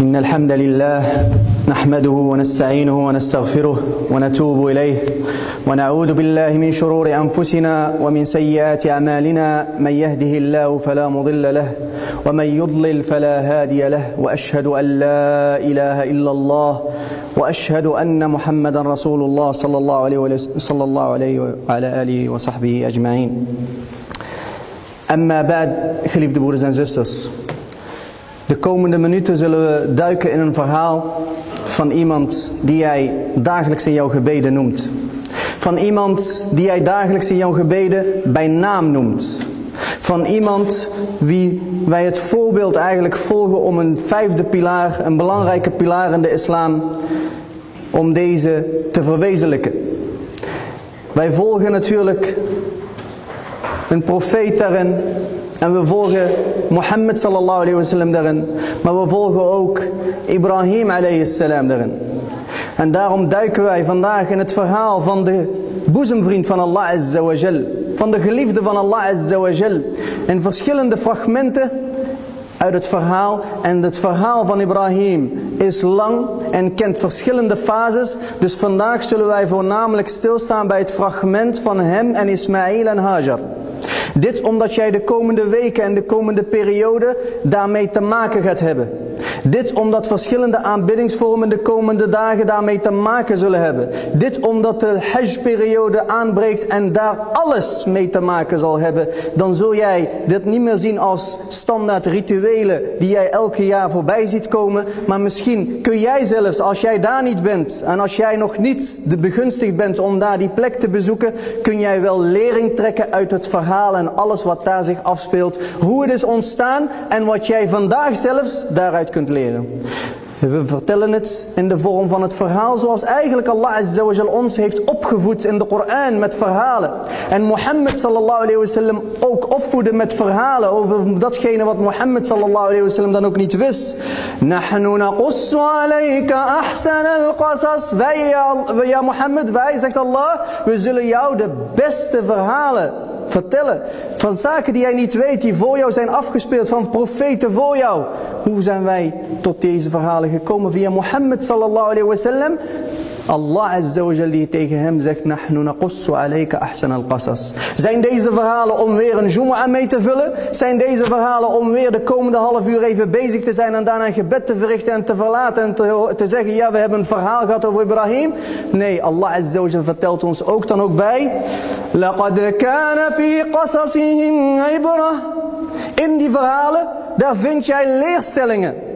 إن الحمد لله نحمده ونستعينه ونستغفره ونتوب إليه ونعوذ بالله من شرور أنفسنا ومن سيئات أعمالنا من يهده الله فلا مضل له ومن يضلل فلا هادي له وأشهد أن لا إله إلا الله وأشهد أن محمدا رسول الله صلى الله عليه صلى الله عليه وعلى آله وصحبه أجمعين. أما بعد broeders en zusters De komende minuten zullen we duiken in een verhaal van iemand die jij dagelijks in jouw gebeden noemt. Van iemand die jij dagelijks in jouw gebeden bij naam noemt. Van iemand wie wij het voorbeeld eigenlijk volgen om een vijfde pilaar, een belangrijke pilaar in de islam, om deze te verwezenlijken. Wij volgen natuurlijk een profeet daarin en we volgen Mohammed sallallahu alayhi wa sallam daarin. Maar we volgen ook Ibrahim alayhi daarin. En daarom duiken wij vandaag in het verhaal van de boezemvriend van Allah azza wa jal. Van de geliefde van Allah azza wa jal. In verschillende fragmenten uit het verhaal. En het verhaal van Ibrahim is lang en kent verschillende fases. Dus vandaag zullen wij voornamelijk stilstaan bij het fragment van hem en Ismaïl en Hajar. Dit omdat jij de komende weken en de komende periode daarmee te maken gaat hebben. Dit omdat verschillende aanbiddingsvormen de komende dagen daarmee te maken zullen hebben. Dit omdat de Hajj-periode aanbreekt en daar alles mee te maken zal hebben. Dan zul jij dit niet meer zien als standaard rituelen die jij elke jaar voorbij ziet komen. Maar misschien kun jij zelfs, als jij daar niet bent en als jij nog niet de begunstigd bent om daar die plek te bezoeken, kun jij wel lering trekken uit het verhaal en alles wat daar zich afspeelt. Hoe het is ontstaan en wat jij vandaag zelfs daaruit kunt leren. We vertellen het in de vorm van het verhaal zoals eigenlijk Allah Azza ons heeft opgevoed in de Koran met verhalen. En Mohammed sallallahu alayhi wa sallam ook opvoeden met verhalen over datgene wat Mohammed sallallahu alayhi wa sallam dan ook niet wist. Nahnu naqussu alayka ahsan al-qasas. Wij ja Mohammed, wij zegt Allah, we zullen jou de beste verhalen vertellen. Van zaken die jij niet weet, die voor jou zijn afgespeeld, van profeten voor jou. Hoe zijn wij tot deze verhalen gekomen? Via Mohammed sallallahu alayhi wa sallam. Allah azza wa jal die tegen hem zegt, Nahnu naqussu alayka ahsan al-qasas. Zijn deze verhalen om weer een Jumu'ah mee te vullen? Zijn deze verhalen om weer de komende half uur even bezig te zijn en daarna een gebed te verrichten en te verlaten en te, te zeggen, ja we hebben een verhaal gehad over Ibrahim? Nee, Allah azza wa jal vertelt ons ook dan ook bij, لَقَدْ كَانَ فِي قَصَصِهِمْ عِبْرَةً In die verhalen, daar vind jij leerstellingen.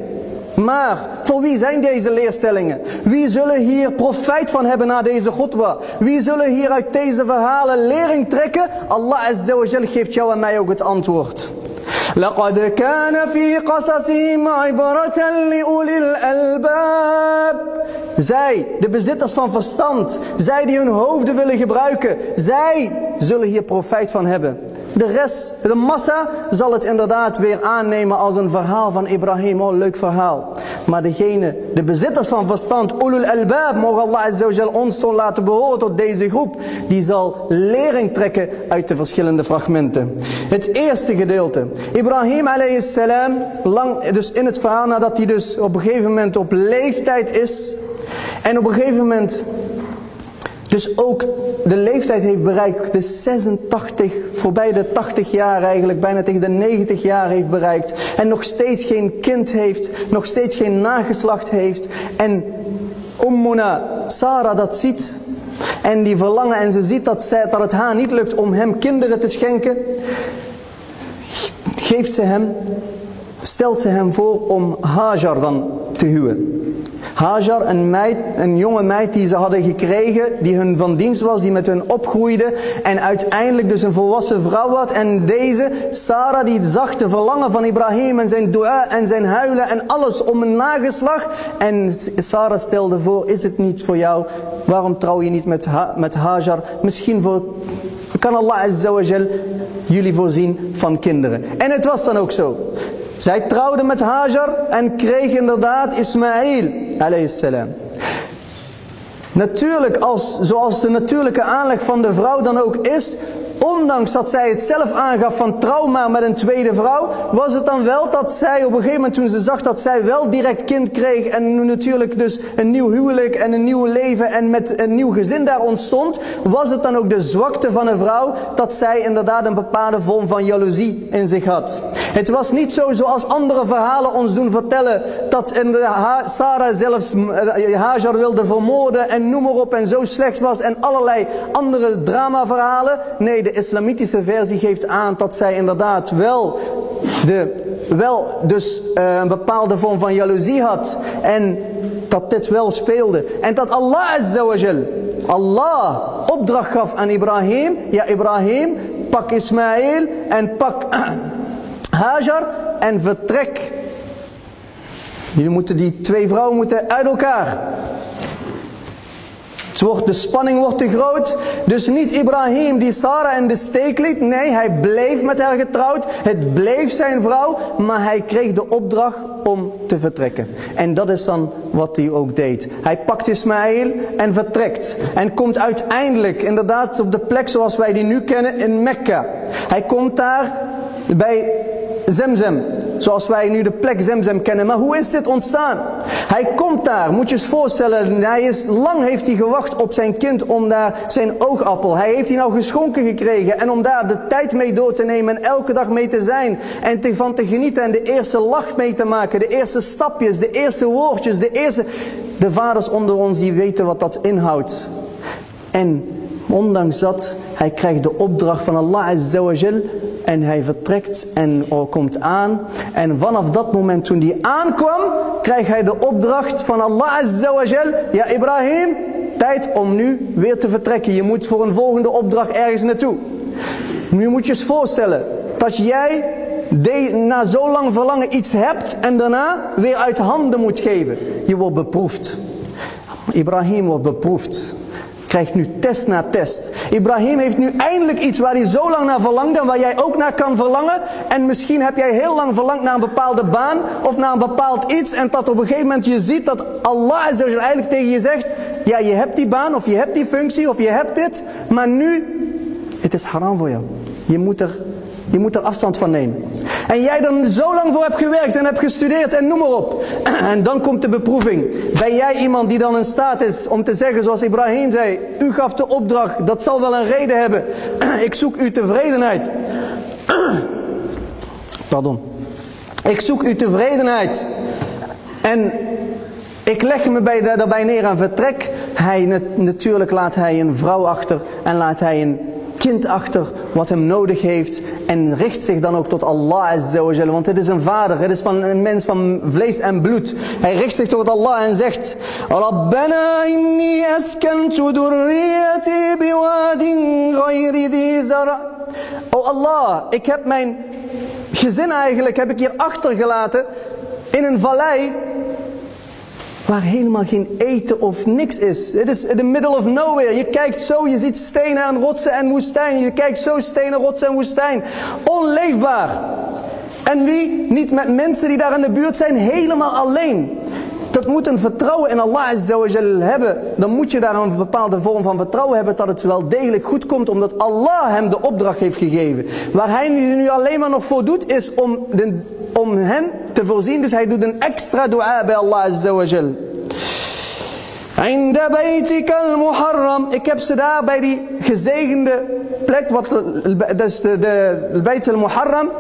Maar voor wie zijn deze leerstellingen? Wie zullen hier profijt van hebben na deze khutbah? Wie zullen hier uit deze verhalen lering trekken? Allah Azza wa Jal geeft jou en mij ook het antwoord. لقد كان في قصصهم عبرة لأولي الألباب Zij, de bezitters van verstand, zij die hun hoofden willen gebruiken, zij zullen hier profijt van hebben. De rest, de massa, zal het inderdaad weer aannemen als een verhaal van Ibrahim. Oh, leuk verhaal. Maar degene, de bezitters van verstand, ulul albab, mogen Allah azawajal ons laten behoren tot deze groep. Die zal lering trekken uit de verschillende fragmenten. Het eerste gedeelte. Ibrahim alayhi salam, lang, dus in het verhaal nadat hij dus op een gegeven moment op leeftijd is. En op een gegeven moment dus ook de leeftijd heeft bereikt, de 86, voorbij de 80 jaar eigenlijk, bijna tegen de 90 jaar heeft bereikt. En nog steeds geen kind heeft, nog steeds geen nageslacht heeft. En Ummuna, Sarah dat ziet. En die verlangen en ze ziet dat, zij, dat het haar niet lukt om hem kinderen te schenken. Geeft ze hem, stelt ze hem voor om Hajar dan te huwen. Hajar, een, meid, een jonge meid die ze hadden gekregen, die hun van dienst was, die met hun opgroeide en uiteindelijk dus een volwassen vrouw was. En deze, Sarah, die zag de verlangen van Ibrahim en zijn dua en zijn huilen en alles om een nageslag. En Sarah stelde voor, is het niet voor jou, waarom trouw je niet met, met Hajar? Misschien voor, kan Allah Azza wa Jal jullie voorzien van kinderen. En het was dan ook zo. Zij trouwde met Hajar en kreeg inderdaad Salam. Natuurlijk, als, zoals de natuurlijke aanleg van de vrouw dan ook is, ondanks dat zij het zelf aangaf van trauma met een tweede vrouw, was het dan wel dat zij op een gegeven moment toen ze zag dat zij wel direct kind kreeg en natuurlijk dus een nieuw huwelijk en een nieuw leven en met een nieuw gezin daar ontstond, was het dan ook de zwakte van een vrouw dat zij inderdaad een bepaalde vorm van jaloezie in zich had. Het was niet zo zoals andere verhalen ons doen vertellen dat Sarah zelfs eh, Hajar wilde vermoorden en noem maar op en zo slecht was en allerlei andere dramaverhalen. Nee, de islamitische versie geeft aan dat zij inderdaad wel, de, wel dus uh, een bepaalde vorm van jaloezie had. En dat dit wel speelde. En dat Allah azawajal, Allah opdracht gaf aan Ibrahim. Ja Ibrahim, pak Ismaël en pak Hajar en vertrek. Jullie moeten die twee vrouwen moeten uit elkaar. Het wordt, de spanning wordt te groot. Dus niet Ibrahim die Sarah in de steek liet. Nee, hij bleef met haar getrouwd. Het bleef zijn vrouw. Maar hij kreeg de opdracht om te vertrekken. En dat is dan wat hij ook deed. Hij pakt Ismaël en vertrekt. En komt uiteindelijk inderdaad op de plek zoals wij die nu kennen in Mekka. Hij komt daar bij Zemzem. Zoals wij nu de plek Zemzem kennen. Maar hoe is dit ontstaan? Hij komt daar, moet je eens voorstellen. Hij is, lang heeft hij gewacht op zijn kind om daar zijn oogappel. Hij heeft hij nou geschonken gekregen. En om daar de tijd mee door te nemen en elke dag mee te zijn. En te, van te genieten en de eerste lach mee te maken. De eerste stapjes, de eerste woordjes, de eerste... De vaders onder ons die weten wat dat inhoudt. En ondanks dat, hij krijgt de opdracht van Allah Azzawajal en hij vertrekt en komt aan. En vanaf dat moment toen hij aankwam, krijgt hij de opdracht van Allah Azzawajal. Ja Ibrahim, tijd om nu weer te vertrekken. Je moet voor een volgende opdracht ergens naartoe. Nu moet je eens voorstellen dat jij na zo lang verlangen iets hebt en daarna weer uit handen moet geven. Je wordt beproefd. Ibrahim wordt beproefd krijgt nu test na test. Ibrahim heeft nu eindelijk iets waar hij zo lang naar verlangde en waar jij ook naar kan verlangen. En misschien heb jij heel lang verlangd naar een bepaalde baan of naar een bepaald iets. En dat op een gegeven moment je ziet dat Allah eigenlijk tegen je zegt. Ja, je hebt die baan of je hebt die functie of je hebt dit. Maar nu, het is haram voor jou. Je moet er je moet er afstand van nemen. En jij dan zo lang voor hebt gewerkt en hebt gestudeerd en noem maar op. En dan komt de beproeving. Ben jij iemand die dan in staat is om te zeggen zoals Ibrahim zei. U gaf de opdracht, dat zal wel een reden hebben. Ik zoek uw tevredenheid. Pardon. Ik zoek uw tevredenheid. En ik leg me bij, daarbij neer aan vertrek. Hij, natuurlijk laat hij een vrouw achter en laat hij een kind achter wat hem nodig heeft en richt zich dan ook tot Allah Azza want het is een vader, het is van een mens van vlees en bloed. Hij richt zich tot Allah en zegt Rabbana inni askantu durriyati. Oh Allah, ik heb mijn gezin eigenlijk heb ik hier achtergelaten in een vallei Waar helemaal geen eten of niks is. Het is in the middle of nowhere. Je kijkt zo, je ziet stenen en rotsen en woestijn. Je kijkt zo, stenen, rotsen en woestijn. Onleefbaar. En wie? Niet met mensen die daar in de buurt zijn, helemaal alleen. Dat moet een vertrouwen in Allah Azzawajal hebben. Dan moet je daar een bepaalde vorm van vertrouwen hebben dat het wel degelijk goed komt. Omdat Allah hem de opdracht heeft gegeven. Waar hij nu alleen maar nog voor doet is om, de, om hen te voorzien. Dus hij doet een extra dua bij Allah Azzawajal. Inda baytika al-muharram. Ik heb ze daar bij die gezegende plek, wat, dus de, de, de al-muharram,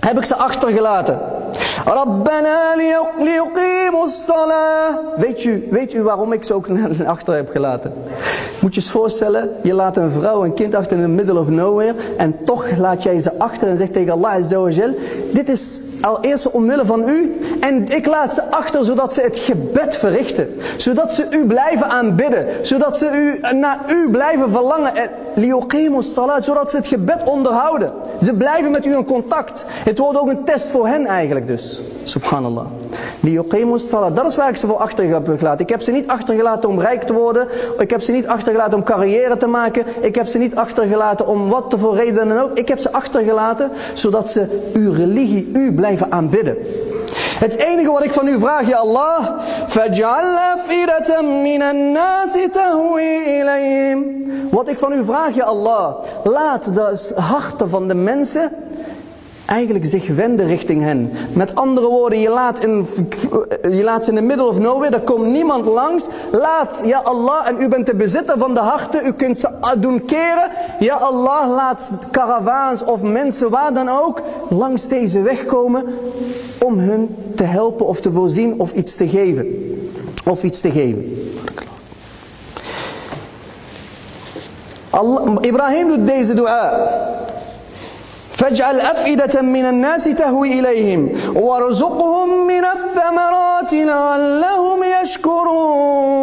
heb ik ze achtergelaten. Rabbana liuqimu salah. Weet u, weet u waarom ik ze ook achter heb gelaten? Moet je eens voorstellen, je laat een vrouw en kind achter in the middle of nowhere. En toch laat jij ze achter en zegt tegen Allah Azza Dit is al eerst omwille van u. En ik laat ze achter zodat ze het gebed verrichten. Zodat ze u blijven aanbidden. Zodat ze u, naar u blijven verlangen. Lioqimus salat. Zodat ze het gebed onderhouden. Ze blijven met u in contact. Het wordt ook een test voor hen eigenlijk dus. Subhanallah. Dat is waar ik ze voor achter heb gelaten. Ik heb ze niet achtergelaten om rijk te worden. Ik heb ze niet achtergelaten om carrière te maken. Ik heb ze niet achtergelaten om wat voor reden dan ook. Ik heb ze achtergelaten zodat ze uw religie, u blijven aanbidden. Het enige wat ik van u vraag, ja Allah. Wat ik van u vraag, ja Allah. Laat de harten van de mensen eigenlijk zich wenden richting hen. Met andere woorden, je laat, in, je laat ze in de middle of nowhere, er komt niemand langs. Laat, ja Allah, en u bent de bezitter van de harten, u kunt ze doen keren. Ja Allah, laat karavaans of mensen, waar dan ook, langs deze weg komen om hun te helpen of te voorzien of iets te geven. Of iets te geven. Allah, Ibrahim doet deze dua. فاجعل أفئدة من الناس تهوي إليهم وارزقهم من الثمرات لعلهم يشكرون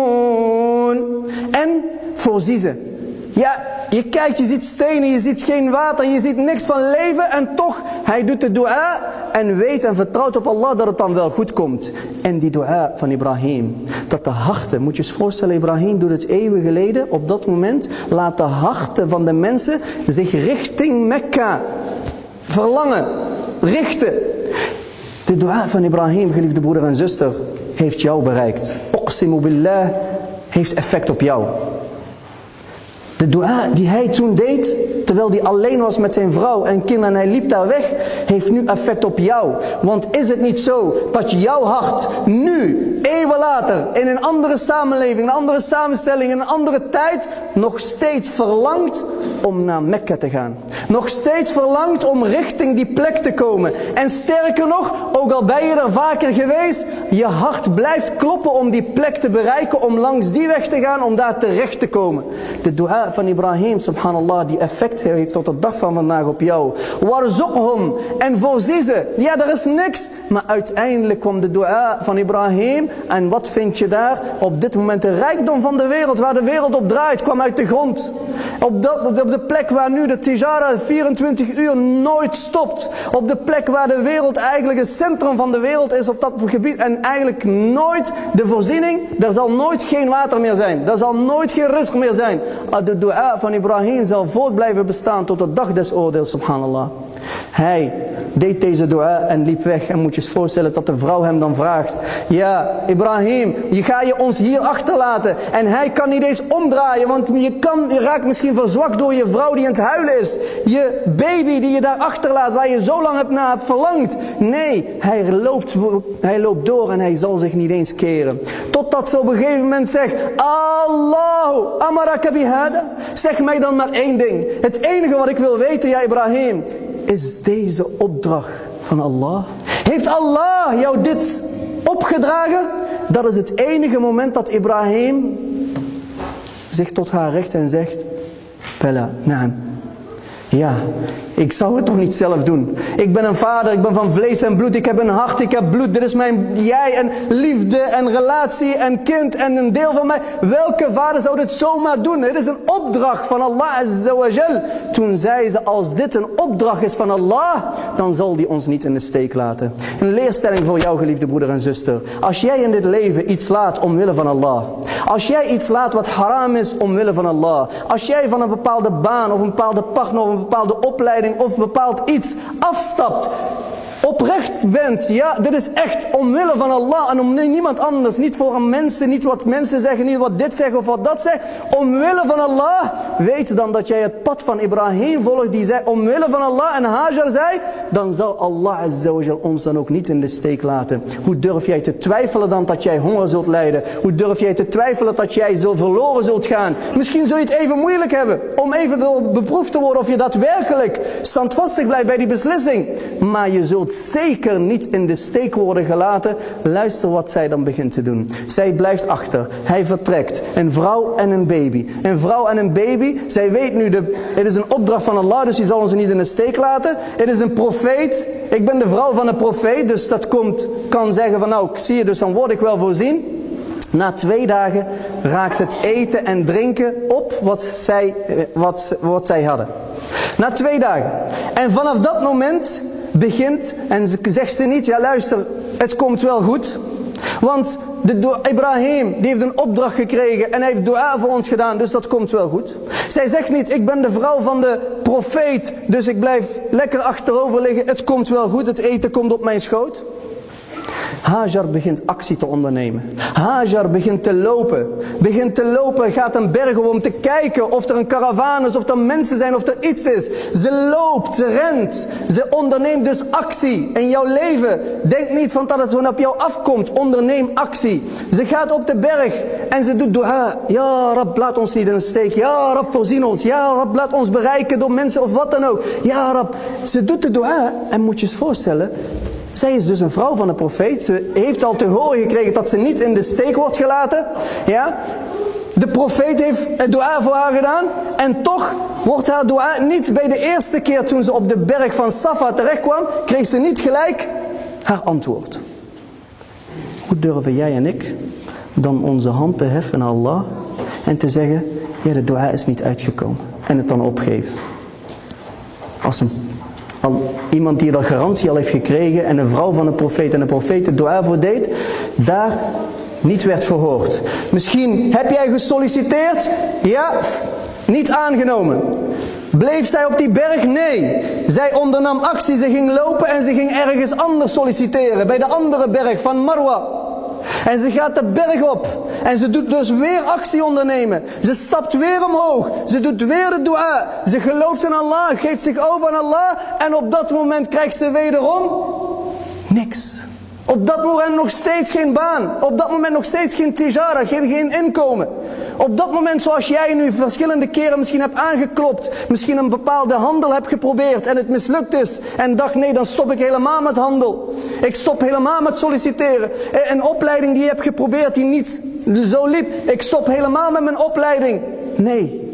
En voorzie ze. Ja, je kijkt, je ziet stenen, je ziet geen water, je ziet niks van leven en toch, hij doet de dua en weet en vertrouwt op Allah dat het dan wel goed komt. En die dua van Ibrahim, dat de harten, moet je eens voorstellen, Ibrahim doet het eeuwen geleden, op dat moment laat de harten van de mensen zich richting Mekka verlangen, richten. De dua van Ibrahim, geliefde broeder en zuster, heeft jou bereikt. Oqsimu billah heeft effect op jou. De dua die hij toen deed, terwijl hij alleen was met zijn vrouw en kinderen en hij liep daar weg, heeft nu effect op jou. Want is het niet zo dat jouw hart nu, eeuwen later, in een andere samenleving, een andere samenstelling, in een andere tijd, nog steeds verlangt om naar Mekka te gaan. Nog steeds verlangt om richting die plek te komen. En sterker nog, ook al ben je er vaker geweest, je hart blijft kloppen om die plek te bereiken, om langs die weg te gaan, om daar terecht te komen. De dua van Ibrahim, subhanallah, die effect heeft tot de dag van vandaag op jou. Warzuqhum, en voorzie ze. Ja, er is niks. Maar uiteindelijk kwam de dua van Ibrahim. En wat vind je daar? Op dit moment de rijkdom van de wereld, waar de wereld op draait, kwam uit de grond. Op, op de plek waar nu de tijara 24 uur nooit stopt. Op de plek waar de wereld eigenlijk het centrum van de wereld is op dat gebied. En eigenlijk nooit de voorziening, er zal nooit geen water meer zijn. Er zal nooit geen rust meer zijn. De dua van Ibrahim zal voort blijven bestaan tot de dag des oordeels, subhanallah. Hij deed deze dua en liep weg. En moet je eens voorstellen dat de vrouw hem dan vraagt. Ja, Ibrahim, je ga je ons hier achterlaten. En hij kan niet eens omdraaien. Want je, kan, je raakt misschien verzwakt door je vrouw die aan het huilen is. Je baby die je daar achterlaat. Waar je zo lang hebt naar hebt verlangd. Nee, hij loopt, hij loopt door en hij zal zich niet eens keren. Totdat ze op een gegeven moment zegt. Allahu amaraka bihada. Zeg mij dan maar één ding. Het enige wat ik wil weten, ja Ibrahim is deze opdracht van Allah? Heeft Allah jou dit opgedragen? Dat is het enige moment dat Ibrahim zich tot haar richt en zegt, Bella, naam. Ja, ik zou het toch niet zelf doen. Ik ben een vader, ik ben van vlees en bloed, ik heb een hart, ik heb bloed. Dit is mijn jij en liefde en relatie en kind en een deel van mij. Welke vader zou dit zomaar doen? Het is een opdracht van Allah Azza Toen zei ze, als dit een opdracht is van Allah, dan zal die ons niet in de steek laten. Een leerstelling voor jou geliefde broeder en zuster. Als jij in dit leven iets laat omwille van Allah. Als jij iets laat wat haram is omwille van Allah. Als jij van een bepaalde baan of een bepaalde partner of een bepaalde opleiding of bepaald iets afstapt oprecht bent, ja, dit is echt omwille van Allah en om niemand anders, niet voor mensen, niet wat mensen zeggen, niet wat dit zeggen of wat dat zegt, omwille van Allah, weet dan dat jij het pad van Ibrahim volgt, die zei omwille van Allah en Hajar zei, dan zal Allah ons dan ook niet in de steek laten. Hoe durf jij te twijfelen dan dat jij honger zult lijden? Hoe durf jij te twijfelen dat jij zo verloren zult gaan? Misschien zul je het even moeilijk hebben om even beproefd te worden of je daadwerkelijk standvastig blijft bij die beslissing. Maar je zult zeker niet in de steek worden gelaten. Luister wat zij dan begint te doen. Zij blijft achter. Hij vertrekt. Een vrouw en een baby. Een vrouw en een baby. Zij weet nu, de, het is een opdracht van Allah, dus die zal ons niet in de steek laten. Het is een profeet. Ik ben de vrouw van een profeet, dus dat komt, kan zeggen van nou, ik zie je, dus dan word ik wel voorzien. Na twee dagen raakt het eten en drinken op wat zij, wat, wat zij hadden. Na twee dagen. En vanaf dat moment begint en zegt ze niet, ja luister, het komt wel goed. Want de Ibrahim die heeft een opdracht gekregen en hij heeft dua voor ons gedaan, dus dat komt wel goed. Zij zegt niet, ik ben de vrouw van de profeet, dus ik blijf lekker achterover liggen, het komt wel goed, het eten komt op mijn schoot. Hajar begint actie te ondernemen. Hajar begint te lopen. Begint te lopen, gaat een berg om te kijken of er een karavaan is, of er mensen zijn, of er iets is. Ze loopt, ze rent. Ze onderneemt dus actie in jouw leven. Denk niet van dat het gewoon op jou afkomt. Onderneem actie. Ze gaat op de berg en ze doet dua. Ja, Rab, laat ons niet in een steek. Ja, Rab, voorzien ons. Ja, Rab, laat ons bereiken door mensen of wat dan ook. Ja, Rab. Ze doet de dua en moet je eens voorstellen. Zij is dus een vrouw van de profeet. Ze heeft al te horen gekregen dat ze niet in de steek wordt gelaten. Ja? De profeet heeft het dua voor haar gedaan. En toch wordt haar dua niet bij de eerste keer toen ze op de berg van Safa terechtkwam. Kreeg ze niet gelijk haar antwoord. Hoe durven jij en ik dan onze hand te heffen naar Allah. En te zeggen, ja de dua is niet uitgekomen. En het dan opgeven. Als een al iemand die dat garantie al heeft gekregen en een vrouw van een profeet en een profeet de dua voor deed, daar niet werd verhoord. Misschien heb jij gesolliciteerd? Ja, niet aangenomen. Bleef zij op die berg? Nee. Zij ondernam actie, ze ging lopen en ze ging ergens anders solliciteren. Bij de andere berg van Marwa. En ze gaat de berg op. En ze doet dus weer actie ondernemen. Ze stapt weer omhoog. Ze doet weer de dua. Ze gelooft in Allah, geeft zich over aan Allah. En op dat moment krijgt ze wederom niks. Op dat moment nog steeds geen baan. Op dat moment nog steeds geen tijara, geen, geen inkomen. Op dat moment zoals jij nu verschillende keren misschien hebt aangeklopt. Misschien een bepaalde handel hebt geprobeerd en het mislukt is. En dacht nee dan stop ik helemaal met handel. Ik stop helemaal met solliciteren. Eh, een opleiding die je hebt geprobeerd die niet zo liep. Ik stop helemaal met mijn opleiding. Nee.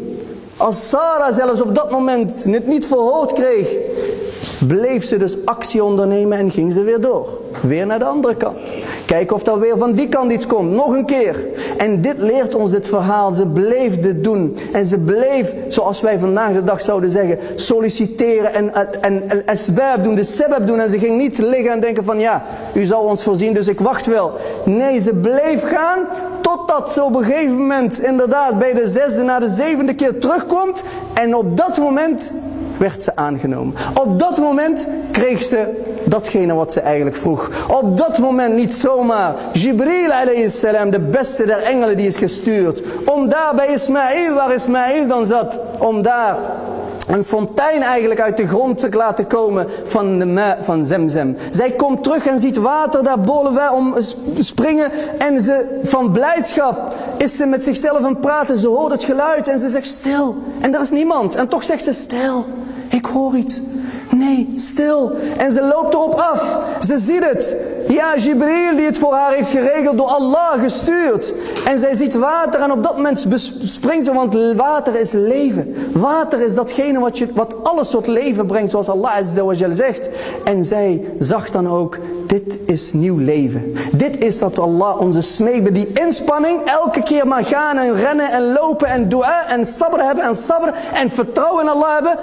Als Sarah zelfs op dat moment het niet verhoord kreeg. Bleef ze dus actie ondernemen en ging ze weer door. Weer naar de andere kant. Kijken of er weer van die kant iets komt. Nog een keer. En dit leert ons dit verhaal. Ze bleef dit doen. En ze bleef, zoals wij vandaag de dag zouden zeggen, solliciteren en, en, en doen, de sebab doen. En ze ging niet liggen en denken van ja, u zal ons voorzien, dus ik wacht wel. Nee, ze bleef gaan totdat ze op een gegeven moment inderdaad bij de zesde naar de zevende keer terugkomt. En op dat moment werd ze aangenomen. Op dat moment kreeg ze datgene wat ze eigenlijk vroeg. Op dat moment niet zomaar. Jibril salam, de beste der engelen die is gestuurd. Om daar bij Ismaël, waar Ismaël dan zat, om daar een fontein eigenlijk uit de grond te laten komen van de van Zemzem. Zij komt terug en ziet water daar boven om springen en ze van blijdschap is ze met zichzelf aan het praten. Ze hoort het geluid en ze zegt stil. En er is niemand. En toch zegt ze stil. Ik hoor iets. Nee, stil. En ze loopt erop af. Ze ziet het. Ja, Jibril die het voor haar heeft geregeld door Allah gestuurd. En zij ziet water en op dat moment springt ze, want water is leven. Water is datgene wat, je, wat alles tot leven brengt, zoals Allah zegt. En zij zag dan ook, dit is nieuw leven. Dit is dat Allah onze smeekt die inspanning, elke keer maar gaan en rennen en lopen en dua en sabr hebben en sabr en vertrouwen in Allah hebben.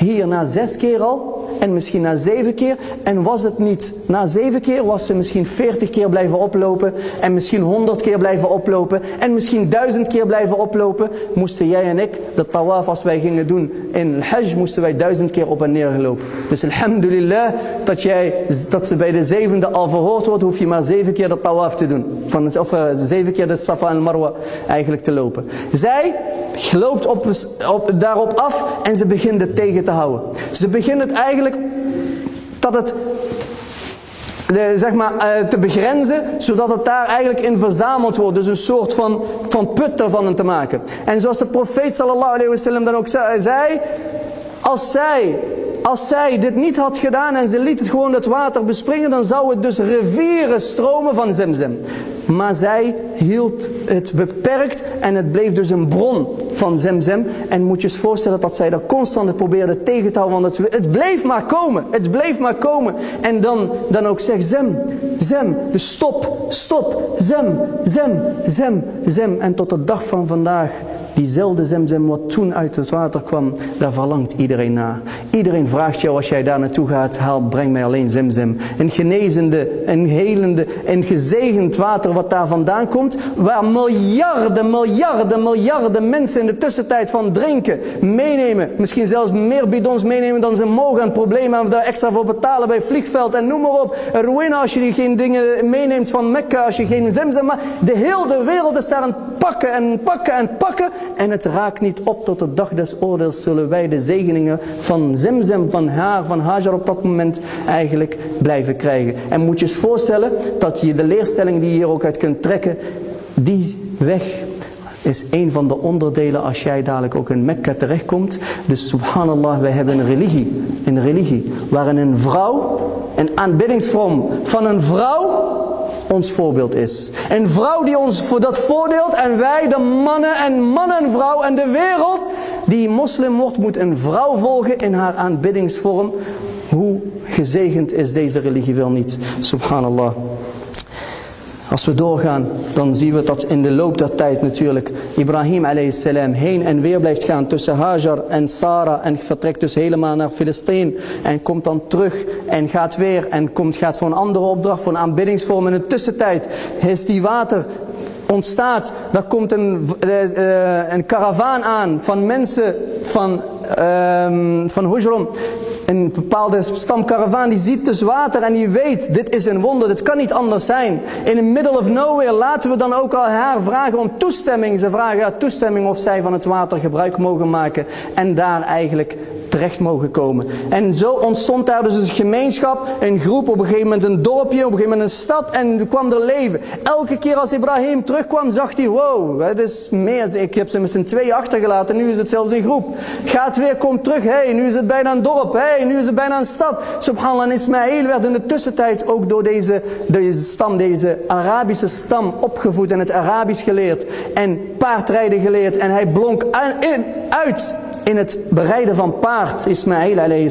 Hier na zes keer al. En misschien na zeven keer. En was het niet na zeven keer, was ze misschien veertig keer blijven oplopen. En misschien honderd keer blijven oplopen. En misschien duizend keer blijven oplopen. Moesten jij en ik, de tawaf als wij gingen doen in Hajj, moesten wij duizend keer op en neer gelopen. Dus alhamdulillah, dat, jij, dat ze bij de zevende al verhoord wordt, hoef je maar zeven keer de tawaf te doen. Van, of uh, zeven keer de Safa en Marwa eigenlijk te lopen. Zij loopt op, op, daarop af en ze begint het tegen te houden. Ze begint het eigenlijk dat het zeg maar, uh, te begrenzen, zodat het daar eigenlijk in verzameld wordt. Dus een soort van, van put ervan te maken. En zoals de profeet sallallahu alayhi wasallam dan ook zei, als zij als zij dit niet had gedaan en ze liet het gewoon het water bespringen, dan zou het dus rivieren stromen van Zemzem. Maar zij hield het beperkt en het bleef dus een bron van Zemzem. En moet je eens voorstellen dat zij dat constant probeerde tegen te houden, want het, het bleef maar komen. Het bleef maar komen. En dan, dan ook zegt Zem, Zem, dus stop, stop, Zem, Zem, Zem, Zem. En tot de dag van vandaag diezelfde zemzem wat toen uit het water kwam, daar verlangt iedereen naar. Iedereen vraagt jou als jij daar naartoe gaat, haal, breng mij alleen zemzem. Een genezende, een helende, een gezegend water wat daar vandaan komt, waar miljarden, miljarden, miljarden mensen in de tussentijd van drinken, meenemen. Misschien zelfs meer bidons meenemen dan ze mogen. En problemen hebben daar extra voor betalen bij vliegveld en noem maar op. Ruïne als je geen dingen meeneemt van Mekka, als je geen zemzem, maar de hele wereld is daar aan pakken en pakken en pakken. En het raakt niet op tot de dag des oordeels zullen wij de zegeningen van zemzem, van haar, van Hajar op dat moment eigenlijk blijven krijgen. En moet je eens voorstellen dat je de leerstelling die je hier ook uit kunt trekken, die weg is een van de onderdelen als jij dadelijk ook in Mekka terechtkomt. Dus subhanallah, wij hebben een religie. Een religie waarin een vrouw, een aanbiddingsvorm van een vrouw ons voorbeeld is. Een vrouw die ons voor dat voordeelt en wij de mannen en man en vrouw en de wereld die moslim wordt moet een vrouw volgen in haar aanbiddingsvorm. Hoe gezegend is deze religie wel niet. Subhanallah. Als we doorgaan, dan zien we dat in de loop der tijd natuurlijk Ibrahim a.s. heen en weer blijft gaan tussen Hajar en Sarah en vertrekt dus helemaal naar Filistijn en komt dan terug en gaat weer en komt, gaat voor een andere opdracht, voor een aanbiddingsvorm. In de tussentijd is die water ontstaat, daar komt een, uh, een karavaan aan van mensen van, uh, van Hujrum een bepaalde stamkaravaan die ziet dus water en die weet, dit is een wonder, dit kan niet anders zijn. In the middle of nowhere laten we dan ook al haar vragen om toestemming. Ze vragen haar toestemming of zij van het water gebruik mogen maken en daar eigenlijk terecht mogen komen. En zo ontstond daar dus een gemeenschap, een groep, op een gegeven moment een dorpje, op een gegeven moment een stad en kwam er leven. Elke keer als Ibrahim terugkwam zag hij, wow, het is meer, ik heb ze met z'n twee achtergelaten, nu is het zelfs een groep. Gaat weer, komt terug, hé, hey, nu is het bijna een dorp, hé, hey, nu is het bijna een stad. Subhanallah en Ismaël werd in de tussentijd ook door deze, deze stam, deze Arabische stam opgevoed en het Arabisch geleerd en paardrijden geleerd en hij blonk uit in het bereiden van paard, Ismaël alayhi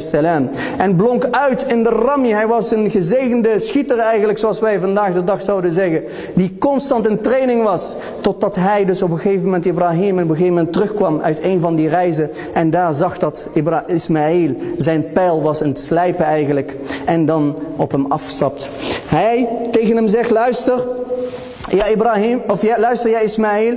En blonk uit in de rami. Hij was een gezegende schieter eigenlijk, zoals wij vandaag de dag zouden zeggen. Die constant in training was. Totdat hij dus op een gegeven moment Ibrahim op een gegeven moment terugkwam uit een van die reizen. En daar zag dat Ismaël zijn pijl was in het slijpen eigenlijk. En dan op hem afstapt. Hij tegen hem zegt, luister. Ja Ibrahim, of ja, luister ja Ismaël.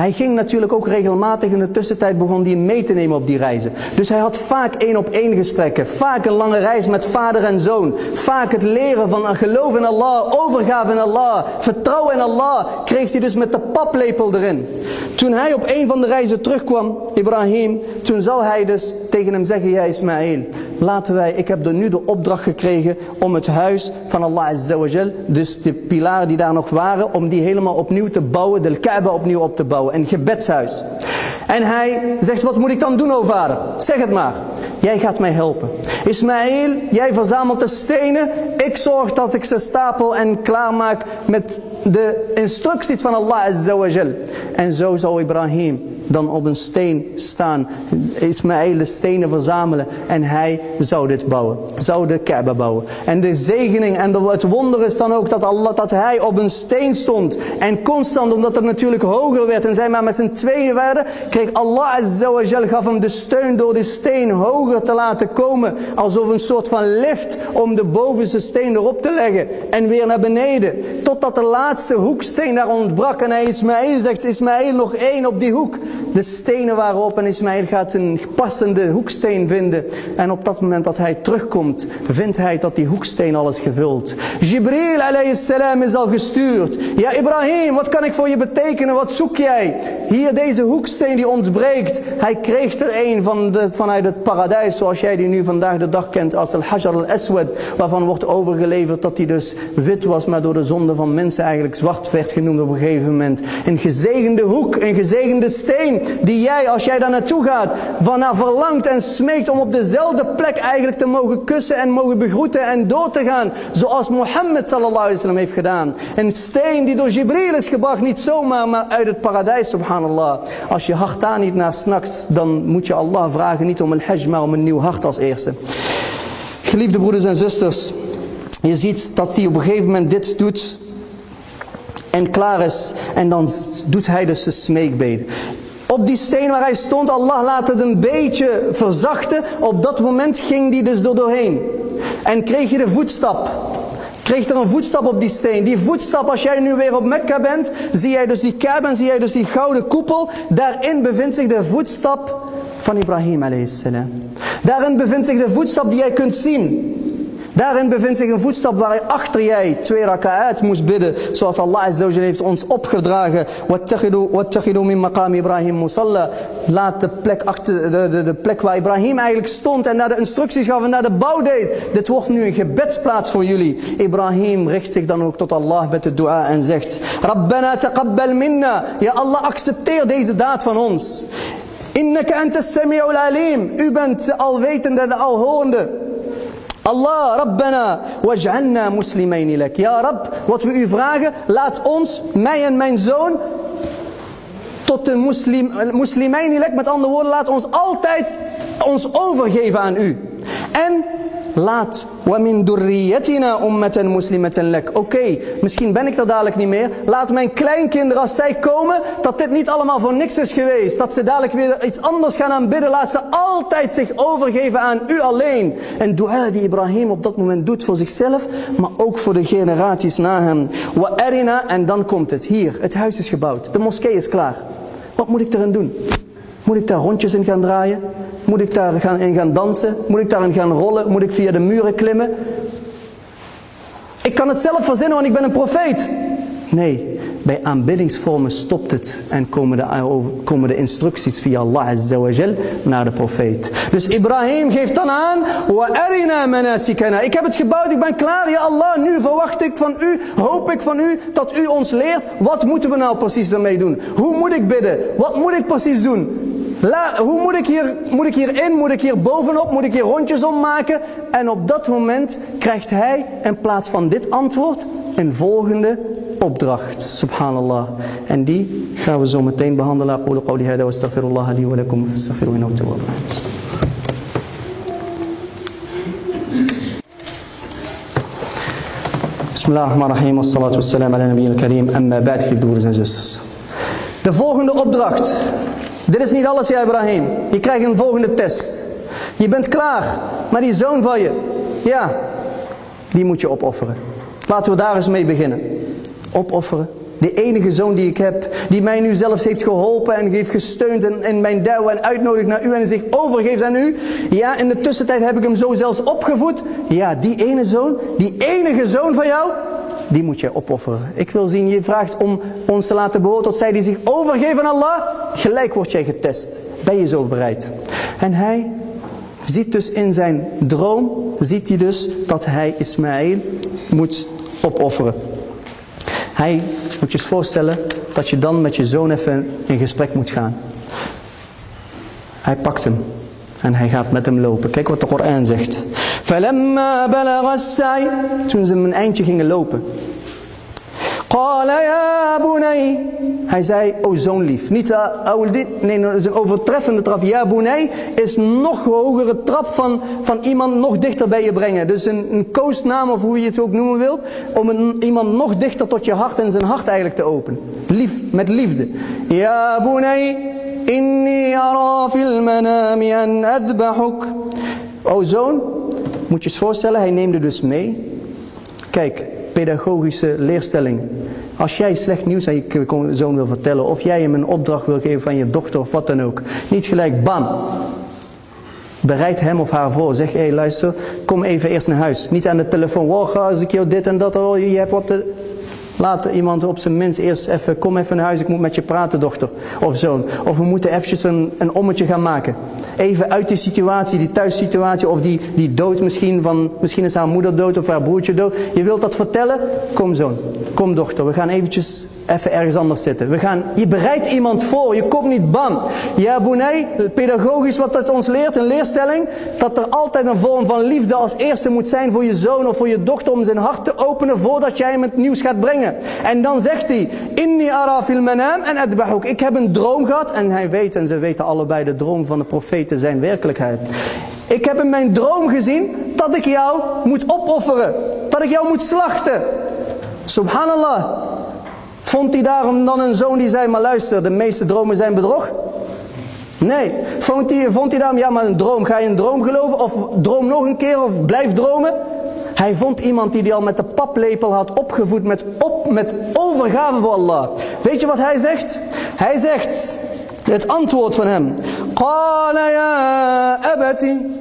Hij ging natuurlijk ook regelmatig in de tussentijd begon hij mee te nemen op die reizen. Dus hij had vaak één op één gesprekken. Vaak een lange reis met vader en zoon. Vaak het leren van geloof in Allah, overgave in Allah, vertrouwen in Allah. Kreeg hij dus met de paplepel erin. Toen hij op een van de reizen terugkwam, Ibrahim, toen zal hij dus tegen hem zeggen, ja Ismaël, laten wij, ik heb er nu de opdracht gekregen om het huis van Allah Azza dus de pilaren die daar nog waren, om die helemaal opnieuw te bouwen, de Kaaba opnieuw op te bouwen, een gebedshuis. En hij zegt, wat moet ik dan doen, o vader? Zeg het maar. Jij gaat mij helpen. Ismaël, jij verzamelt de stenen. Ik zorg dat ik ze stapel en klaarmaak met de instructies van Allah Azza En zo zou Ibrahim dan op een steen staan. Ismaël de stenen verzamelen. En hij zou dit bouwen. Zou de Kaaba bouwen. En de zegening en het wonder is dan ook dat, Allah, dat hij op een steen stond. En constant, omdat het natuurlijk hoger werd. En zij maar met z'n tweeën werden. Kreeg Allah Azza gaf hem de steun door de steen hoger te laten komen. Alsof een soort van lift om de bovenste steen erop te leggen. En weer naar beneden. Totdat de laatste hoeksteen daar ontbrak. En hij Ismaël zegt, Ismaël nog één op die hoek de stenen waren op en Ismaël gaat een passende hoeksteen vinden. En op dat moment dat hij terugkomt, vindt hij dat die hoeksteen alles gevuld. Jibril salam is al gestuurd. Ja Ibrahim, wat kan ik voor je betekenen? Wat zoek jij? Hier deze hoeksteen die ontbreekt. Hij kreeg er een van de, vanuit het paradijs, zoals jij die nu vandaag de dag kent als al-Hajar al-Aswad. Waarvan wordt overgeleverd dat hij dus wit was, maar door de zonde van mensen eigenlijk zwart werd genoemd op een gegeven moment. Een gezegende hoek, een gezegende steen die jij, als jij daar naartoe gaat, vanaf verlangt en smeekt om op dezelfde plek eigenlijk te mogen kussen en mogen begroeten en door te gaan. Zoals Mohammed sallallahu alaihi wasallam heeft gedaan. Een steen die door Jibril is gebracht, niet zomaar, maar uit het paradijs, subhanallah. Als je hart daar niet naar snakt, dan moet je Allah vragen, niet om een hajj, maar om een nieuw hart als eerste. Geliefde broeders en zusters, je ziet dat hij op een gegeven moment dit doet en klaar is. En dan doet hij dus de smeekbeden. Op die steen waar hij stond, Allah laat het een beetje verzachten. Op dat moment ging die dus door doorheen. En kreeg je de voetstap. Kreeg er een voetstap op die steen. Die voetstap, als jij nu weer op Mekka bent, zie jij dus die Kaaba en zie jij dus die gouden koepel. Daarin bevindt zich de voetstap van Ibrahim a.s. Daarin bevindt zich de voetstap die jij kunt zien. Daarin bevindt zich een voetstap waar achter jij twee raka'at moest bidden. Zoals Allah Azzawajal heeft ons opgedragen. Wattakhidu min maqam Ibrahim musalla. Laat de plek, achter, de, de, de plek waar Ibrahim eigenlijk stond en naar de instructies gaf en naar de bouw deed. Dit wordt nu een gebedsplaats voor jullie. Ibrahim richt zich dan ook tot Allah met de dua en zegt. Rabbana taqabbal minna. Ja Allah accepteer deze daad van ons. Innaka anta sami'ul alim. U bent de alwetende en de alhorende. Allah, Rabbana, waj'alna muslimaini lak. Ja, Rab, wat we u vragen, laat ons, mij en mijn zoon, tot de muslim, muslimaini lak. Met andere woorden, laat ons altijd ons overgeven aan u. En laat wamin durriyatina ummatan muslimatan lek. Oké, misschien ben ik er dadelijk niet meer. Laat mijn kleinkinderen als zij komen, dat dit niet allemaal voor niks is geweest. Dat ze dadelijk weer iets anders gaan aanbidden. Laat ze altijd zich overgeven aan u alleen. En dua die Ibrahim op dat moment doet voor zichzelf, maar ook voor de generaties na hem. Wa erina, en dan komt het hier. Het huis is gebouwd. De moskee is klaar. Wat moet ik erin doen? Moet ik daar rondjes in gaan draaien? Moet ik daar gaan, in gaan dansen? Moet ik daarin gaan rollen? Moet ik via de muren klimmen? Ik kan het zelf verzinnen, want ik ben een profeet. Nee, bij aanbiddingsvormen stopt het en komen de, de instructies via Allah naar de profeet. Dus Ibrahim geeft dan aan, wa arina manasikana. Ik heb het gebouwd, ik ben klaar, ja Allah. Nu verwacht ik van u, hoop ik van u, dat u ons leert, wat moeten we nou precies ermee doen? Hoe moet ik bidden? Wat moet ik precies doen? La, hoe moet ik, hier, moet ik hierin? Moet ik hier bovenop? Moet ik hier rondjes om maken? En op dat moment krijgt hij in plaats van dit antwoord een volgende opdracht. Subhanallah. En die gaan we zo meteen behandelen. Aqulu qawli hada wa astaghfirullah li wa lakum. Astaghfiru innahu tawwabun. Bismillahirrahmanirrahim. Wassalatu wassalamu ala nabiyil karim. Amma ba'd, fi broeders en zusters. De volgende opdracht dit is niet alles, ja Ibrahim. Je krijgt een volgende test. Je bent klaar, maar die zoon van je, ja, die moet je opofferen. Laten we daar eens mee beginnen. Opofferen. De enige zoon die ik heb, die mij nu zelfs heeft geholpen en heeft gesteund in, in mijn douw en uitnodigt naar u en zich overgeeft aan u. Ja, in de tussentijd heb ik hem zo zelfs opgevoed. Ja, die ene zoon, die enige zoon van jou, die moet je opofferen. Ik wil zien, je vraagt om ons te laten behoren tot zij die zich overgeven aan Allah. Gelijk word jij getest. Ben je zo bereid? En hij ziet dus in zijn droom, ziet hij dus dat hij Ismaël moet opofferen. Hij moet je eens voorstellen dat je dan met je zoon even in gesprek moet gaan. Hij pakt hem. En hij gaat met hem lopen. Kijk wat de Koran zegt. Toen ze een eindje gingen lopen. Hij zei, o zoonlief. Niet dit, nee, een overtreffende trap. Ja bunay is nog hogere trap van, van iemand nog dichter bij je brengen. Dus een, een koosnaam of hoe je het ook noemen wilt. Om een, iemand nog dichter tot je hart en zijn hart eigenlijk te openen. Lief, met liefde. Ja bunay. Inni ara fil manami an adbahuk. O zoon, moet je eens voorstellen, hij neemde dus mee. Kijk, pedagogische leerstelling. Als jij slecht nieuws aan je zoon wil vertellen, of jij hem een opdracht wil geven van je dochter of wat dan ook, niet gelijk bam. Bereid hem of haar voor. Zeg, hé hey, luister, kom even eerst naar huis. Niet aan de telefoon, wow, als ik jou dit en dat, oh, je hebt wat te... Laat iemand op zijn minst eerst even, kom even naar huis, ik moet met je praten dochter of zoon. Of we moeten eventjes een, een ommetje gaan maken. Even uit die situatie, die thuissituatie of die, die dood misschien van, misschien is haar moeder dood of haar broertje dood. Je wilt dat vertellen? Kom zoon, kom dochter, we gaan eventjes even ergens anders zitten. We gaan, je bereidt iemand voor, je komt niet bang. Ja, Boenei, pedagogisch wat dat ons leert, een leerstelling, dat er altijd een vorm van liefde als eerste moet zijn voor je zoon of voor je dochter om zijn hart te openen voordat jij hem het nieuws gaat brengen. En dan zegt hij, inni ara manam en adbahuk. Ik heb een droom gehad en hij weet en ze weten allebei de droom van de profeten zijn werkelijkheid. Ik heb in mijn droom gezien dat ik jou moet opofferen. Dat ik jou moet slachten. Subhanallah. Vond hij daarom dan een zoon die zei, maar luister, de meeste dromen zijn bedrog? Nee. Vond hij, vond hij daarom, ja maar een droom, ga je een droom geloven? Of droom nog een keer of blijf dromen? Hij vond iemand die die al met de paplepel had opgevoed met, op, met overgave voor Allah. Weet je wat hij zegt? Hij zegt, het antwoord van hem. Qala ya abati.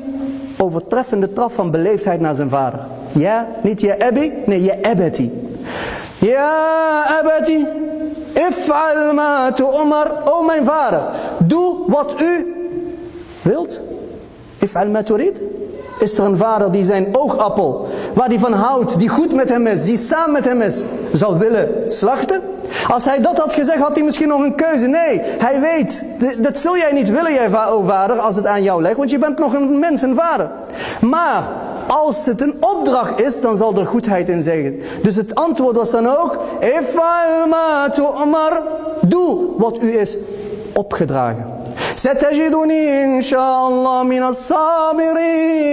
Overtreffende trap van beleefdheid naar zijn vader. Ja, niet je abi, nee je abati. Ja abati. If'al ma tu'mar. O mijn vader, doe wat u wilt. If'al ma turid. Is er een vader die zijn oogappel, waar hij van houdt, die goed met hem is, die samen met hem is, zou willen slachten? Als hij dat had gezegd, had hij misschien nog een keuze. Nee, hij weet, dat zul jij niet willen, jij o vader, als het aan jou ligt, want je bent nog een mens, een vader. Maar, als het een opdracht is, dan zal er goedheid in zeggen. Dus het antwoord was dan ook, maar doe wat u is opgedragen. Satajiduni inshallah min sabirin.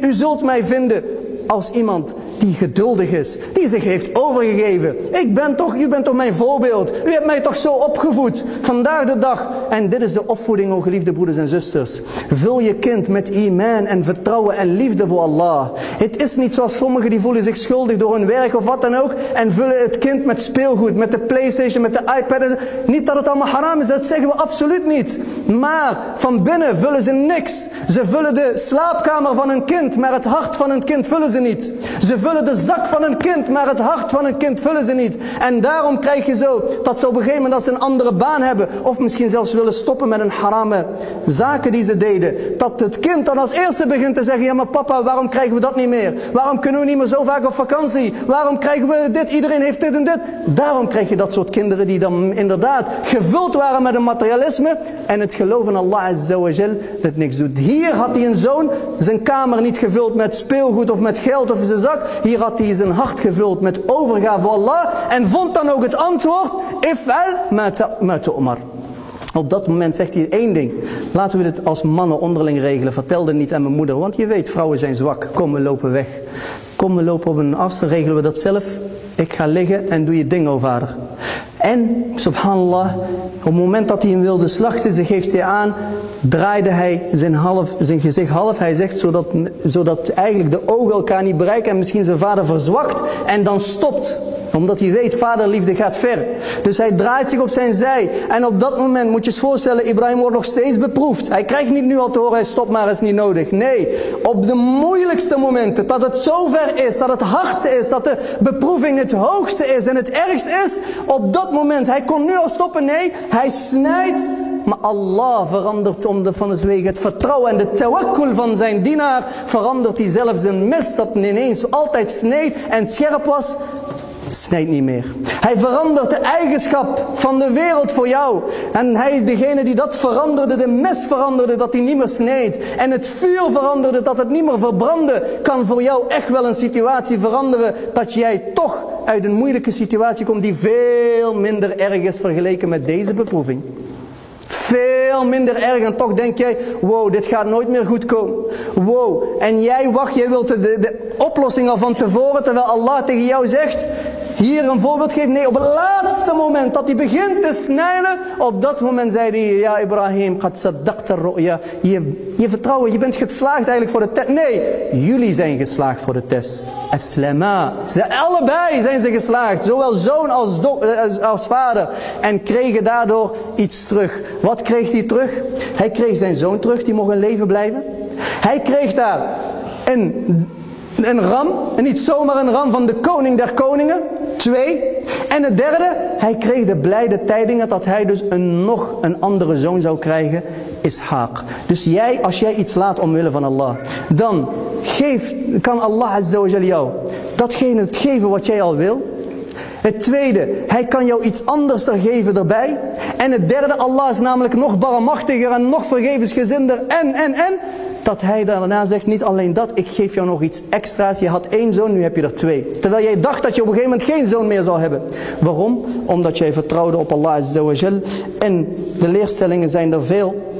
U zult mij vinden als iemand die geduldig is, die zich heeft overgegeven. Ik ben toch, u bent toch mijn voorbeeld. U hebt mij toch zo opgevoed. Vandaag de dag. En dit is de opvoeding, o geliefde broeders en zusters. Vul je kind met iman en vertrouwen en liefde voor Allah. Het is niet zoals sommigen die voelen zich schuldig door hun werk of wat dan ook. En vullen het kind met speelgoed, met de Playstation, met de iPad. Niet dat het allemaal haram is, dat zeggen we absoluut niet. Maar van binnen vullen ze niks. Ze vullen de slaapkamer van een kind, maar het hart van een kind vullen ze niet. Ze vullen de zak van een kind, maar het hart van een kind vullen ze niet. En daarom krijg je zo dat ze op een gegeven moment ze een andere baan hebben, of misschien zelfs willen stoppen met een harame zaken die ze deden, dat het kind dan als eerste begint te zeggen, ja maar papa, waarom krijgen we dat niet meer? Waarom kunnen we niet meer zo vaak op vakantie? Waarom krijgen we dit? Iedereen heeft dit en dit. Daarom krijg je dat soort kinderen die dan inderdaad gevuld waren met een materialisme en het geloof in Allah Azza wa Jal dat niks doet. Hier had hij een zoon, zijn kamer niet gevuld met speelgoed of met geld of zijn zak. Hier had hij zijn hart gevuld met overgave Allah. En vond dan ook het antwoord. If'al ma tu'mar. Op dat moment zegt hij één ding. Laten we dit als mannen onderling regelen. Vertel dit niet aan mijn moeder. Want je weet, vrouwen zijn zwak. Kom, we lopen weg. Kom, we lopen op een afstand. Regelen we dat zelf. Ik ga liggen en doe je ding, o vader. En, subhanallah, op het moment dat hij hem wilde slachten, ze geeft hij aan, draaide hij zijn, half, zijn gezicht half. Hij zegt, zodat, zodat eigenlijk de ogen elkaar niet bereiken en misschien zijn vader verzwakt en dan stopt omdat hij weet, vaderliefde gaat ver. Dus hij draait zich op zijn zij. En op dat moment moet je je voorstellen, Ibrahim wordt nog steeds beproefd. Hij krijgt niet nu al te horen, hij stopt maar, is niet nodig. Nee, op de moeilijkste momenten, dat het zover is, dat het hardste is, dat de beproeving het hoogste is en het ergste is. Op dat moment, hij kon nu al stoppen, nee, hij snijdt. Maar Allah verandert om de, van het het vertrouwen en de tawakkul van zijn dienaar. Verandert hij zelfs een mes dat ineens altijd sneed en scherp was snijdt niet meer. Hij verandert de eigenschap van de wereld voor jou. En hij, degene die dat veranderde, de mes veranderde, dat hij niet meer sneed. En het vuur veranderde, dat het niet meer verbrandde, kan voor jou echt wel een situatie veranderen. Dat jij toch uit een moeilijke situatie komt die veel minder erg is vergeleken met deze beproeving. Veel minder erg en toch denk jij, wow, dit gaat nooit meer goed komen. Wow, en jij wacht, jij wilt de, de oplossing al van tevoren, terwijl Allah tegen jou zegt, hier een voorbeeld geeft. Nee, op het laatste moment dat hij begint te snijden, op dat moment zei hij, ja Ibrahim, gaat. Je, je vertrouwen, je bent geslaagd eigenlijk voor de test. Nee, jullie zijn geslaagd voor de test. Aslama. Ze, allebei zijn ze geslaagd, zowel zoon als, eh, als vader. En kregen daardoor iets terug. Wat kreeg hij terug? Hij kreeg zijn zoon terug, die mocht in leven blijven. Hij kreeg daar een een ram, en niet zomaar een ram van de koning der koningen. Twee. En het derde, hij kreeg de blijde tijdingen dat hij dus een, nog een andere zoon zou krijgen, Ishaq. Dus jij, als jij iets laat omwille van Allah, dan kan Allah Azza wa jou datgene geven wat jij al wil. Het tweede, hij kan jou iets anders er geven erbij. En het derde, Allah is namelijk nog barmachtiger en nog vergevensgezinder en, en, en dat hij daarna zegt, niet alleen dat, ik geef jou nog iets extra's. Je had één zoon, nu heb je er twee. Terwijl jij dacht dat je op een gegeven moment geen zoon meer zou hebben. Waarom? Omdat jij vertrouwde op Allah Azza En de leerstellingen zijn er veel.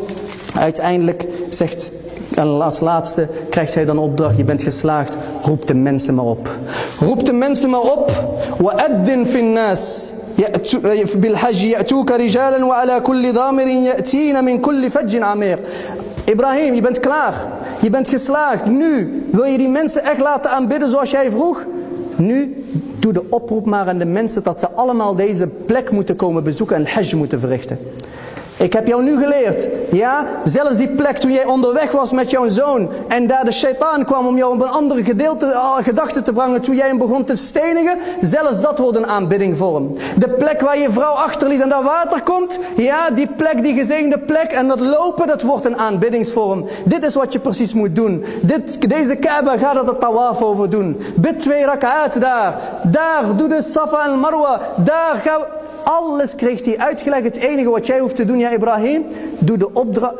Uiteindelijk zegt en als laatste krijgt hij dan opdracht, je bent geslaagd, roep de mensen maar op. Roep de mensen maar op. Wa'addin finnas بالحج يأتوك رجالا وعلى كل ضامر يأتين من كل فج عميق Ibrahim, je bent klaar. Je bent geslaagd. Nu wil je die mensen echt laten aanbidden zoals jij vroeg? Nu doe de oproep maar aan de mensen dat ze allemaal deze plek moeten komen bezoeken en hajj moeten verrichten. Ik heb jou nu geleerd. Ja, zelfs die plek toen jij onderweg was met jouw zoon. En daar de shaitaan kwam om jou op een andere gedeelte, uh, gedachte te brengen. Toen jij hem begon te stenigen. Zelfs dat wordt een aanbidding voor hem. De plek waar je vrouw achterliet en daar water komt. Ja, die plek, die gezegende plek. En dat lopen, dat wordt een aanbiddingsvorm. Dit is wat je precies moet doen. Dit, deze Kaaba gaat er de tawaf over doen. Bid twee rak'aat daar. Daar, doe de Safa en Marwa. Daar gaan alles kreeg hij uitgelegd. Het enige wat jij hoeft te doen, ja Ibrahim, doe de,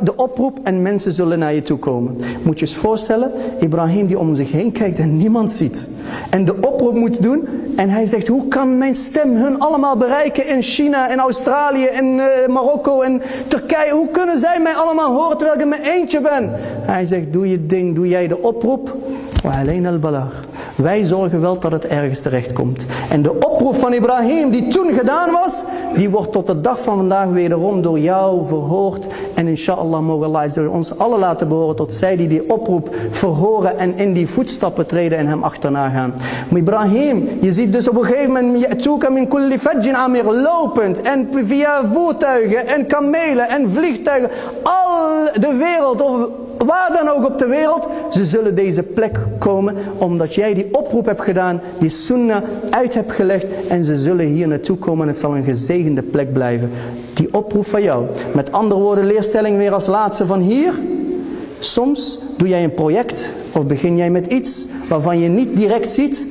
de oproep en mensen zullen naar je toe komen. Moet je eens voorstellen, Ibrahim die om zich heen kijkt en niemand ziet. En de oproep moet doen en hij zegt, hoe kan mijn stem hun allemaal bereiken in China, in Australië, in uh, Marokko, en Turkije. Hoe kunnen zij mij allemaal horen terwijl ik in mijn eentje ben? Hij zegt, doe je ding, doe jij de oproep. Alleen al-balag. Wij zorgen wel dat het ergens terecht komt. En de oproep van Ibrahim die toen gedaan was, die wordt tot de dag van vandaag wederom door jou verhoord. En inshallah mogen Allah ons alle laten behoren tot zij die die oproep verhoren en in die voetstappen treden en hem achterna gaan. Maar Ibrahim, je ziet dus op een gegeven moment Ya'tuka min kulli fajjin amir lopend en via voertuigen en kamelen en vliegtuigen. Al de wereld, of waar dan ook op de wereld, ze zullen deze plek komen omdat jij die oproep hebt gedaan, die sunnah uit hebt gelegd en ze zullen hier naartoe komen en het zal een gezegende plek blijven. Die oproep van jou. Met andere woorden, leerstelling weer als laatste van hier. Soms doe jij een project of begin jij met iets waarvan je niet direct ziet.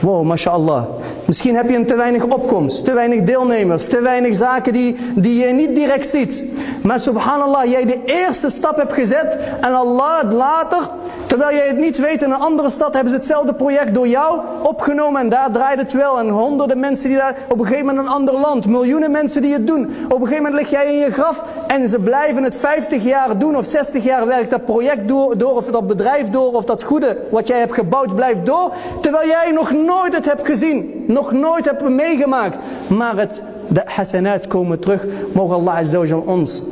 Wow, mashallah. Misschien heb je een te weinig opkomst, te weinig deelnemers, te weinig zaken die, die je niet direct ziet. Maar subhanallah, jij de eerste stap hebt gezet en Allah later, terwijl jij het niet weet, in een andere stad hebben ze hetzelfde project door jou opgenomen en daar draait het wel. En honderden mensen die daar, op een gegeven moment een ander land, miljoenen mensen die het doen. Op een gegeven moment lig jij in je graf en ze blijven het 50 jaar doen of 60 jaar werkt dat project door, of dat bedrijf door of dat goede wat jij hebt gebouwd blijft door. Terwijl jij nog nooit het hebt gezien nog nooit hebben meegemaakt. Maar het, de hasanat komen terug. Mogen Allah Azza ons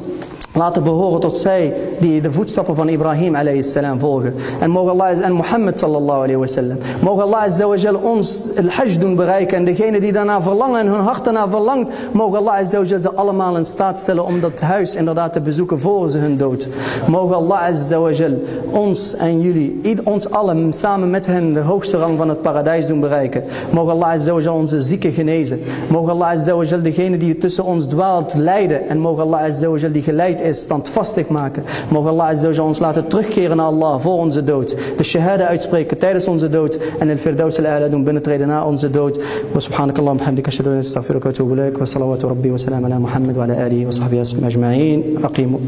laten behoren tot zij die de voetstappen van Ibrahim salam volgen. En mogen Allah en Mohammed sallallahu alayhi wa sallam. Mogen Allah azawajal ons het hajj doen bereiken. En degene die daarna verlangen en hun hart daarna verlangt. Mogen Allah azawajal ze allemaal in staat stellen om dat huis inderdaad te bezoeken voor ze hun dood. Mogen Allah azawajal ons en jullie, ons allen samen met hen de hoogste rang van het paradijs doen bereiken. Mogen Allah azawajal onze zieken genezen. Mogen Allah azawajal degene die tussen ons dwaalt leiden. En mogen Allah azawajal die geleid is standvastig maken. Mogen Allah Azza ons laten terugkeren naar Allah voor onze dood. De shahada uitspreken tijdens onze dood. En in Firdaus al-A'la doen binnentreden na onze dood. Wa subhanakallah bihamdika ashhadu an la ilaha wa salawatu rabbi wa salam ala Muhammad wa ala alihi wa sahbihi ajma'in. Aqimu.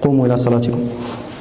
Qumu.